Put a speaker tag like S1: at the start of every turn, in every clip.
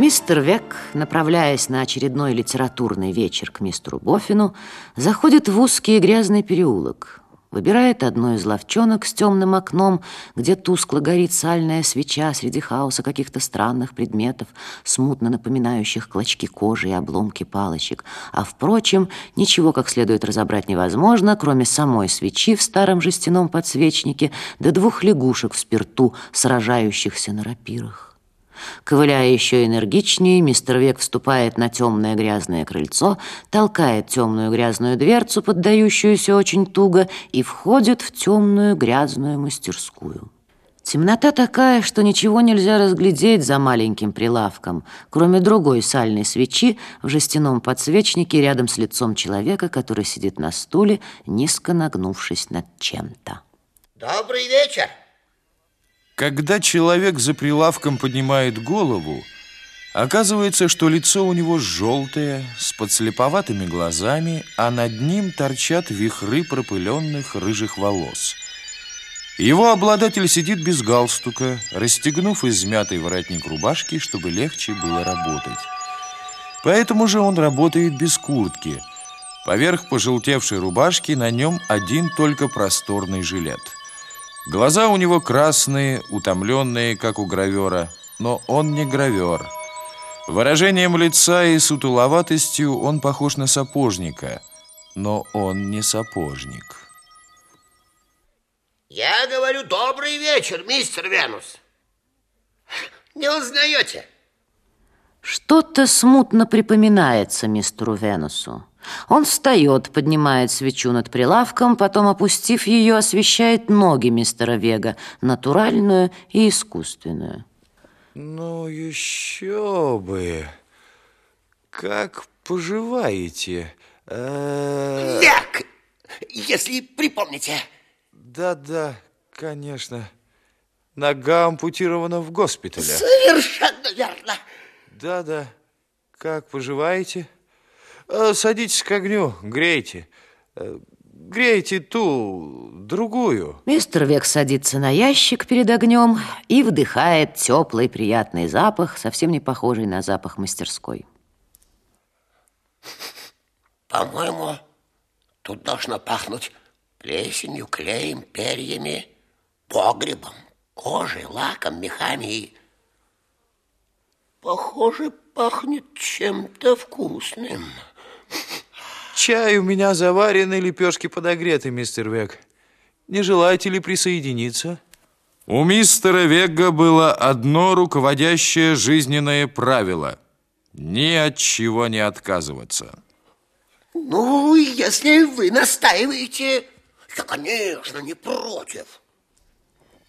S1: Мистер Век, направляясь на очередной литературный вечер к мистеру Боффину, заходит в узкий и грязный переулок, выбирает одну из ловчонок с темным окном, где тускло горит сальная свеча среди хаоса каких-то странных предметов, смутно напоминающих клочки кожи и обломки палочек. А, впрочем, ничего как следует разобрать невозможно, кроме самой свечи в старом жестяном подсвечнике да двух лягушек в спирту, сражающихся на рапирах. Ковыляя еще энергичнее, мистер Век вступает на темное грязное крыльцо, толкает темную грязную дверцу, поддающуюся очень туго, и входит в темную грязную мастерскую. Темнота такая, что ничего нельзя разглядеть за маленьким прилавком, кроме другой сальной свечи в жестяном подсвечнике рядом с лицом человека, который сидит на стуле, низко нагнувшись над чем-то.
S2: Добрый вечер!
S3: Когда человек за прилавком поднимает голову, оказывается, что лицо у него желтое, с подслеповатыми глазами, а над ним торчат вихры пропыленных рыжих волос. Его обладатель сидит без галстука, расстегнув измятый воротник рубашки, чтобы легче было работать. Поэтому же он работает без куртки. Поверх пожелтевшей рубашки на нем один только просторный жилет – Глаза у него красные, утомленные, как у гравера, но он не гравер. Выражением лица и сутуловатостью он похож на сапожника, но он не сапожник.
S2: Я говорю, добрый вечер, мистер Венус. Не узнаете?
S1: Что-то смутно припоминается мистеру Венусу. Он встает, поднимает свечу над прилавком, потом, опустив ее, освещает ноги мистера Вега, натуральную и искусственную.
S3: Ну, еще бы. Как поживаете?
S2: Э, Век, если припомните.
S3: Да-да, конечно. Нога ампутирована в госпитале.
S2: Совершенно верно.
S3: Да-да. Как поживаете? Э, садитесь к огню, грейте. Э, грейте ту, другую.
S1: Мистер Век садится на ящик перед огнем и вдыхает теплый приятный запах, совсем не похожий на запах мастерской.
S2: По-моему, тут должно пахнуть плесенью, клеем, перьями, погребом, кожей, лаком, мехами и... Похоже, пахнет чем-то вкусным.
S3: Чай у меня заваренный, лепешки подогреты, мистер Вег. Не желаете ли присоединиться? У мистера Вега было одно руководящее жизненное правило – ни от чего не отказываться.
S2: Ну, если вы настаиваете, я, конечно, не против.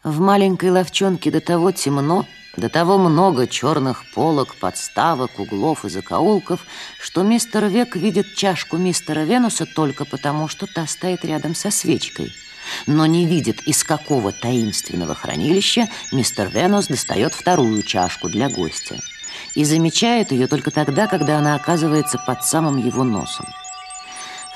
S1: В маленькой ловчонке до того темно, до того много черных полок, подставок, углов и закоулков, что мистер Век видит чашку мистера Венуса только потому, что та стоит рядом со свечкой. Но не видит, из какого таинственного хранилища мистер Венус достает вторую чашку для гостя. И замечает ее только тогда, когда она оказывается под самым его носом.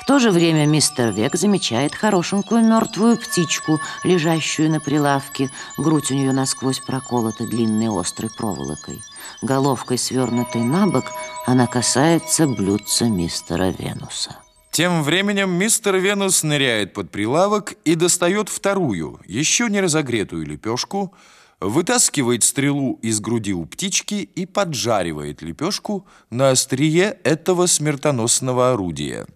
S1: То же время мистер Век замечает хорошенькую мертвую птичку, лежащую на прилавке. Грудь у нее насквозь проколота длинной острой проволокой. Головкой, свернутой на бок, она касается блюдца мистера Венуса.
S3: Тем временем мистер Венус ныряет под прилавок и достает вторую, еще не разогретую лепешку, вытаскивает стрелу из груди у птички и поджаривает лепешку на острие этого смертоносного орудия.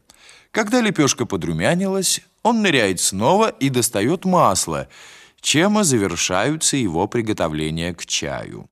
S3: Когда лепешка подрумянилась, он ныряет снова и достает масло, чем и завершаются его приготовления к чаю.